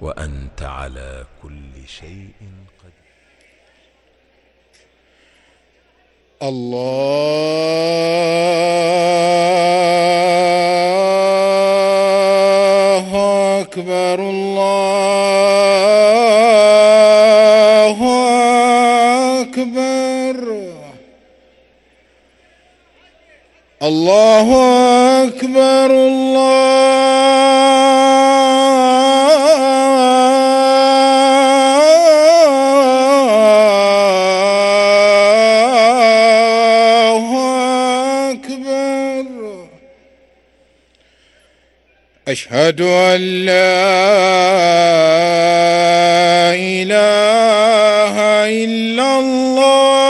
وأنت على كل شيء قدير. الله أكبر الله أكبر. الله أكبر الله أشهد أن لا إله إلا الله.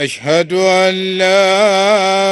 أشهد أن لا